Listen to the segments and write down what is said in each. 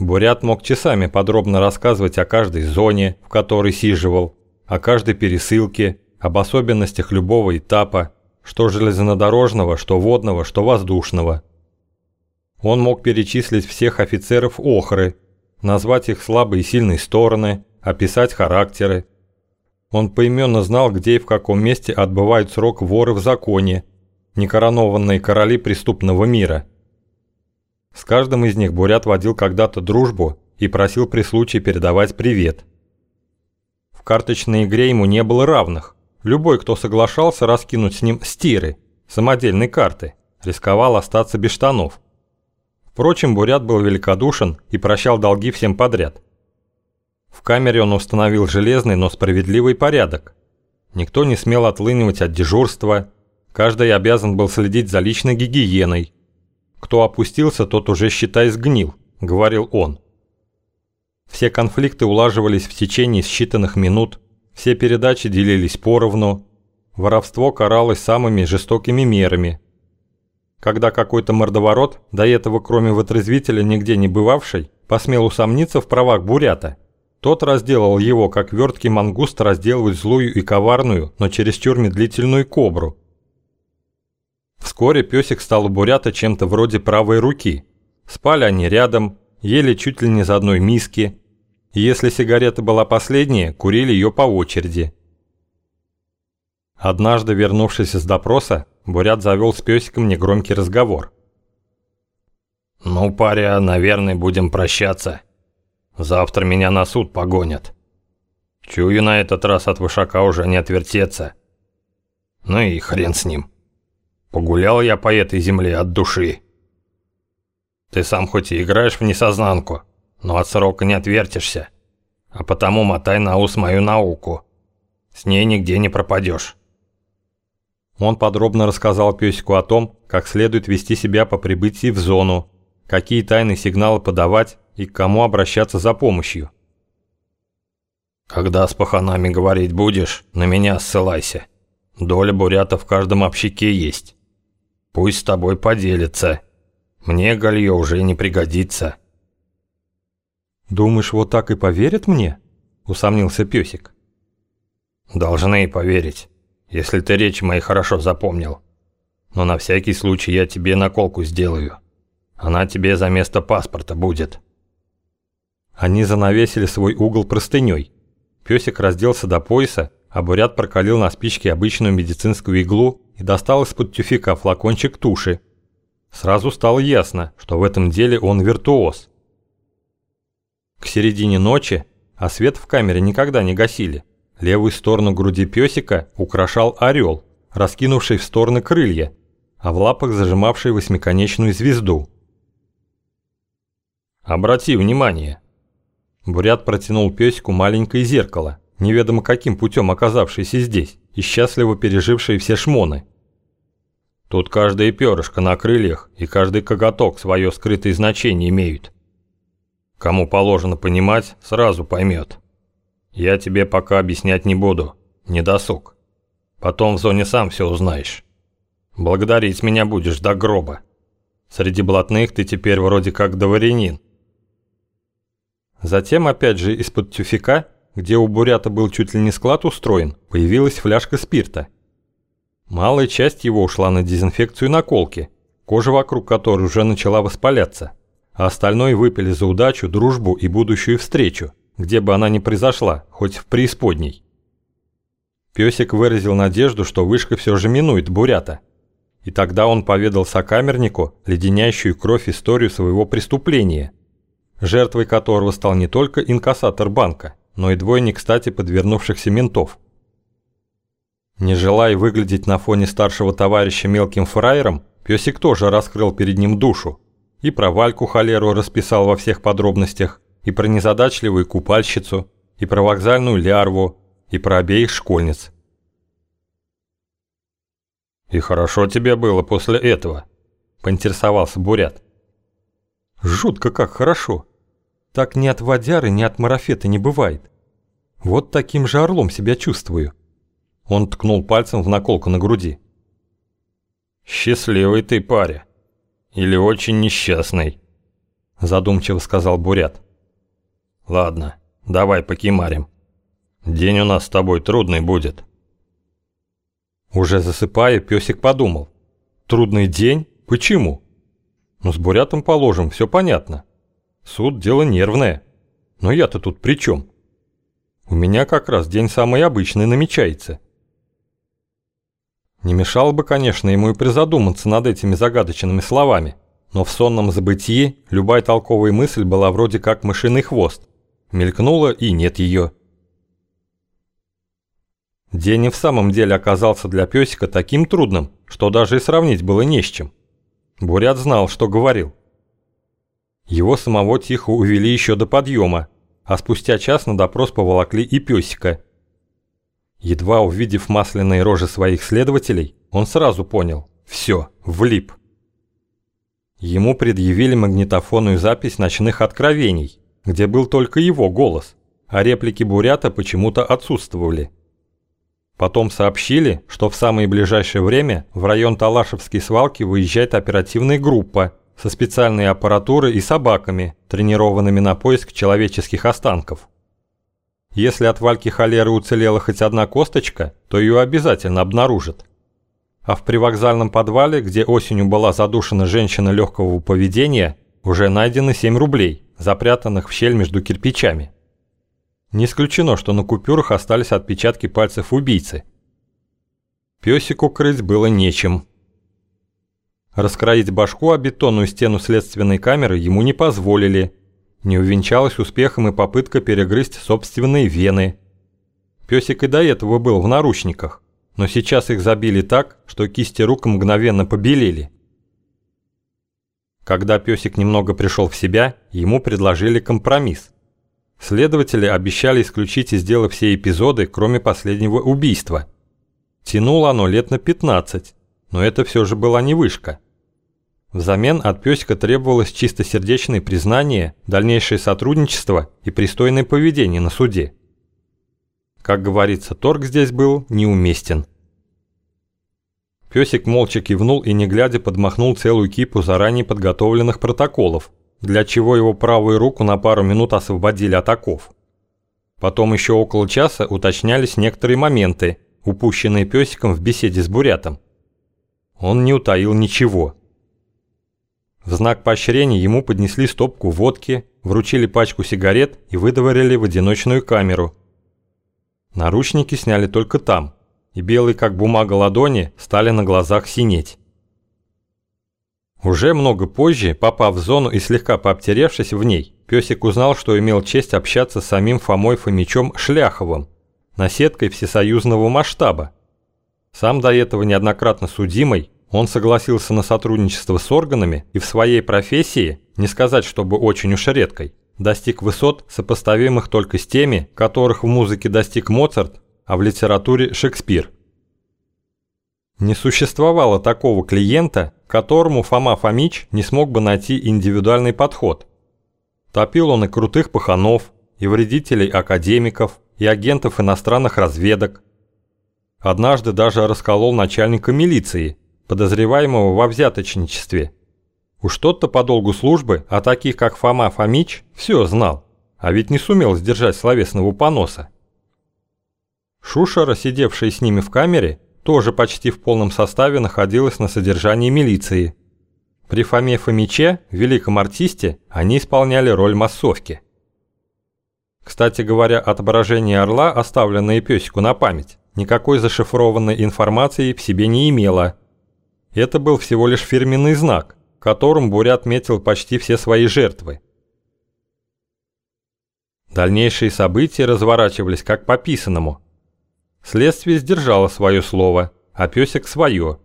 Бурят мог часами подробно рассказывать о каждой зоне, в которой сиживал, о каждой пересылке, об особенностях любого этапа, что железнодорожного, что водного, что воздушного. Он мог перечислить всех офицеров Охры, назвать их слабые и сильные стороны, описать характеры. Он поименно знал, где и в каком месте отбывают срок воры в законе, некоронованные короли преступного мира – с каждым из них Бурят водил когда-то дружбу и просил при случае передавать привет. В карточной игре ему не было равных. Любой, кто соглашался раскинуть с ним стиры, самодельные карты, рисковал остаться без штанов. Впрочем, Бурят был великодушен и прощал долги всем подряд. В камере он установил железный, но справедливый порядок. Никто не смел отлынивать от дежурства, каждый обязан был следить за личной гигиеной – «Кто опустился, тот уже, считай, сгнил», – говорил он. Все конфликты улаживались в течение считанных минут, все передачи делились поровну, воровство каралось самыми жестокими мерами. Когда какой-то мордоворот, до этого кроме вытрезвителя нигде не бывавший, посмел усомниться в правах бурята, тот разделал его, как верткий мангуст разделывает злую и коварную, но чересчур медлительную кобру, Вскоре песик стал у Бурята чем-то вроде правой руки. Спали они рядом, ели чуть ли не за одной миски. И если сигарета была последняя, курили ее по очереди. Однажды, вернувшись из допроса, Бурят завел с песиком негромкий разговор. «Ну, паря, наверное, будем прощаться. Завтра меня на суд погонят. Чую, на этот раз от вышака уже не отвертеться. Ну и хрен с ним». Погулял я по этой земле от души. Ты сам хоть и играешь в несознанку, но от срока не отвертишься. А потому мотай на ус мою науку. С ней нигде не пропадешь. Он подробно рассказал песику о том, как следует вести себя по прибытии в зону, какие тайные сигналы подавать и к кому обращаться за помощью. «Когда с паханами говорить будешь, на меня ссылайся. Доля бурята в каждом общаке есть. Пусть с тобой поделится. Мне галье уже не пригодится». «Думаешь, вот так и поверят мне?» – усомнился песик. «Должны и поверить, если ты речи мои хорошо запомнил. Но на всякий случай я тебе наколку сделаю. Она тебе за место паспорта будет». Они занавесили свой угол простыней. Песик разделся до пояса, а Бурят прокалил на спичке обычную медицинскую иглу и достал из-под тюфика флакончик туши. Сразу стало ясно, что в этом деле он виртуоз. К середине ночи, а свет в камере никогда не гасили, левую сторону груди песика украшал орел, раскинувший в стороны крылья, а в лапах зажимавший восьмиконечную звезду. «Обрати внимание!» Бурят протянул песику маленькое зеркало, неведомо каким путем оказавшееся здесь и счастливо пережившее все шмоны. Тут каждая перышко на крыльях и каждый коготок свое скрытое значение имеют. Кому положено понимать, сразу поймет. Я тебе пока объяснять не буду, не досуг. Потом в зоне сам все узнаешь. Благодарить меня будешь до гроба. Среди блатных ты теперь вроде как дворянин. Затем опять же из-под тюфика, где у бурята был чуть ли не склад устроен, появилась фляжка спирта – Малая часть его ушла на дезинфекцию наколки, кожа вокруг которой уже начала воспаляться, а остальное выпили за удачу, дружбу и будущую встречу, где бы она ни произошла, хоть в преисподней. Песик выразил надежду, что вышка все же минует бурята. И тогда он поведал сокамернику леденящую кровь историю своего преступления, жертвой которого стал не только инкассатор банка, но и двое не кстати подвернувшихся ментов – не желая выглядеть на фоне старшего товарища мелким фраером, песик тоже раскрыл перед ним душу. И про Вальку холеру расписал во всех подробностях, и про незадачливую купальщицу, и про вокзальную лярву, и про обеих школьниц. «И хорошо тебе было после этого?» – поинтересовался Бурят. «Жутко как хорошо. Так ни от водяры, ни от марафета не бывает. Вот таким же орлом себя чувствую». Он ткнул пальцем в наколку на груди. «Счастливый ты паря. Или очень несчастный. задумчиво сказал Бурят. Ладно, давай покимарим. День у нас с тобой трудный будет. Уже засыпая, песик подумал. Трудный день? Почему? Ну, с Бурятом положим, все понятно. Суд – дело нервное. Но я-то тут при чем? У меня как раз день самый обычный намечается. Не мешало бы, конечно, ему и призадуматься над этими загадочными словами, но в сонном забытии любая толковая мысль была вроде как мышиный хвост. Мелькнула и нет ее. День и в самом деле оказался для песика таким трудным, что даже и сравнить было не с чем. Бурят знал, что говорил. Его самого тихо увели еще до подъема, а спустя час на допрос поволокли и песика – Едва увидев масляные рожи своих следователей, он сразу понял – все, влип. Ему предъявили магнитофонную запись ночных откровений, где был только его голос, а реплики Бурята почему-то отсутствовали. Потом сообщили, что в самое ближайшее время в район Талашевской свалки выезжает оперативная группа со специальной аппаратурой и собаками, тренированными на поиск человеческих останков. Если от Вальки холеры уцелела хоть одна косточка, то ее обязательно обнаружат. А в привокзальном подвале, где осенью была задушена женщина легкого поведения, уже найдено 7 рублей, запрятанных в щель между кирпичами. Не исключено, что на купюрах остались отпечатки пальцев убийцы. Песику крыть было нечем. Раскроить башку о бетонную стену следственной камеры ему не позволили – не увенчалась успехом и попытка перегрызть собственные вены. Песик и до этого был в наручниках, но сейчас их забили так, что кисти рук мгновенно побелели. Когда песик немного пришел в себя, ему предложили компромисс. Следователи обещали исключить из дела все эпизоды, кроме последнего убийства. Тянуло оно лет на 15, но это все же была не вышка. Взамен от песика требовалось чистосердечное признание, дальнейшее сотрудничество и пристойное поведение на суде. Как говорится, торг здесь был неуместен. Песик молча кивнул и не глядя подмахнул целую кипу заранее подготовленных протоколов, для чего его правую руку на пару минут освободили от оков. Потом еще около часа уточнялись некоторые моменты, упущенные песиком в беседе с Бурятом. Он не утаил ничего – в знак поощрения ему поднесли стопку водки, вручили пачку сигарет и выдворили в одиночную камеру. Наручники сняли только там, и белые как бумага ладони стали на глазах синеть. Уже много позже, попав в зону и слегка пообтеревшись в ней, песик узнал, что имел честь общаться с самим Фомой Фомичом Шляховым, наседкой всесоюзного масштаба. Сам до этого неоднократно судимый, он согласился на сотрудничество с органами и в своей профессии, не сказать чтобы очень уж редкой, достиг высот, сопоставимых только с теми, которых в музыке достиг Моцарт, а в литературе Шекспир. Не существовало такого клиента, которому Фома Фомич не смог бы найти индивидуальный подход. Топил он и крутых паханов, и вредителей академиков, и агентов иностранных разведок. Однажды даже расколол начальника милиции, подозреваемого во взяточничестве. Уж тот-то по долгу службы, а таких как Фома Фомич, все знал, а ведь не сумел сдержать словесного поноса. Шушера, сидевшая с ними в камере, тоже почти в полном составе находилась на содержании милиции. При Фоме Фомиче, великом артисте, они исполняли роль массовки. Кстати говоря, отображение орла, оставленное песику на память, никакой зашифрованной информации в себе не имело, это был всего лишь фирменный знак, которым Бурят метил почти все свои жертвы. Дальнейшие события разворачивались как по писанному. Следствие сдержало свое слово, а песик свое.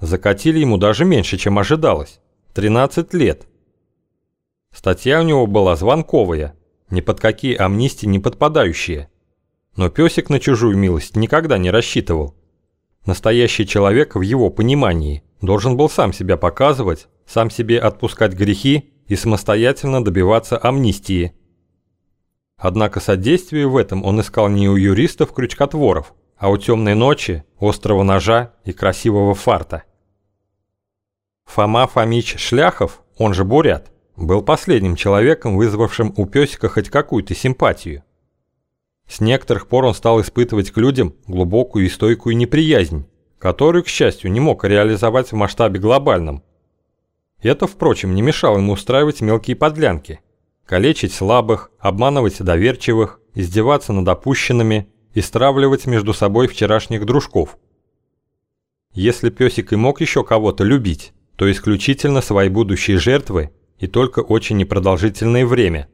Закатили ему даже меньше, чем ожидалось. 13 лет. Статья у него была звонковая, ни под какие амнистии не подпадающие. Но песик на чужую милость никогда не рассчитывал. Настоящий человек в его понимании должен был сам себя показывать, сам себе отпускать грехи и самостоятельно добиваться амнистии. Однако содействие в этом он искал не у юристов-крючкотворов, а у темной ночи, острого ножа и красивого фарта. Фома Фомич Шляхов, он же Бурят, был последним человеком, вызвавшим у песика хоть какую-то симпатию. С некоторых пор он стал испытывать к людям глубокую и стойкую неприязнь, которую, к счастью, не мог реализовать в масштабе глобальном. Это, впрочем, не мешало ему устраивать мелкие подлянки, калечить слабых, обманывать доверчивых, издеваться над опущенными и стравливать между собой вчерашних дружков. Если песик и мог еще кого-то любить, то исключительно свои будущие жертвы и только очень непродолжительное время.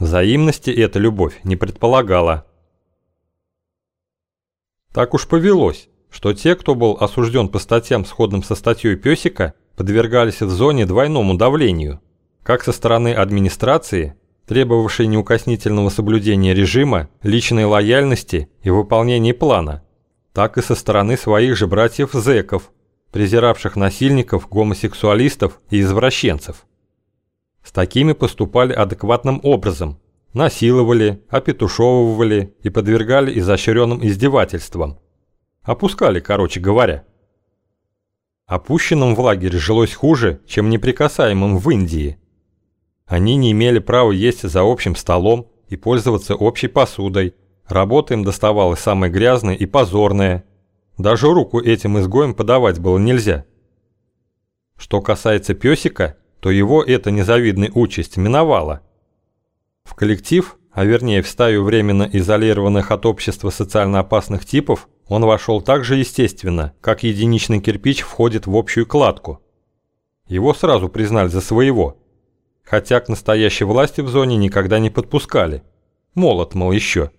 Взаимности эта любовь не предполагала. Так уж повелось, что те, кто был осужден по статьям, сходным со статьей Песика, подвергались в зоне двойному давлению, как со стороны администрации, требовавшей неукоснительного соблюдения режима, личной лояльности и выполнения плана, так и со стороны своих же братьев-зэков, презиравших насильников, гомосексуалистов и извращенцев. С такими поступали адекватным образом, насиловали, опетушевывали и подвергали изощренным издевательствам. Опускали, короче говоря. Опущенным в лагере жилось хуже, чем неприкасаемым в Индии. Они не имели права есть за общим столом и пользоваться общей посудой. Работа им доставалась самая грязная и позорная. Даже руку этим изгоям подавать было нельзя. Что касается песика, то его эта незавидная участь миновала. В коллектив, а вернее в стаю временно изолированных от общества социально опасных типов, он вошел так же естественно, как единичный кирпич входит в общую кладку. Его сразу признали за своего, хотя к настоящей власти в зоне никогда не подпускали. Молот, мол, еще.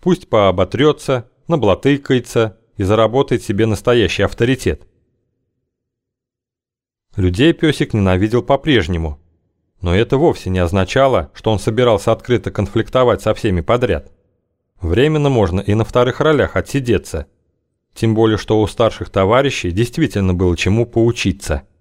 Пусть пооботрется, наблатыкается и заработает себе настоящий авторитет. Людей песик ненавидел по-прежнему. Но это вовсе не означало, что он собирался открыто конфликтовать со всеми подряд. Временно можно и на вторых ролях отсидеться. Тем более, что у старших товарищей действительно было чему поучиться –